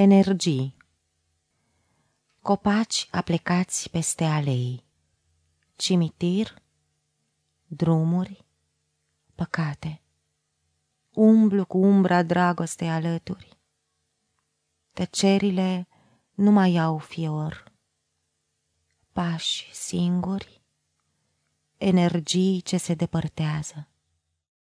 Energii. Copaci aplecați peste alei. Cimitir Drumuri Păcate. Umblu cu umbra dragostei alături. Tăcerile nu mai au fior. Pași singuri Energii ce se depărtează.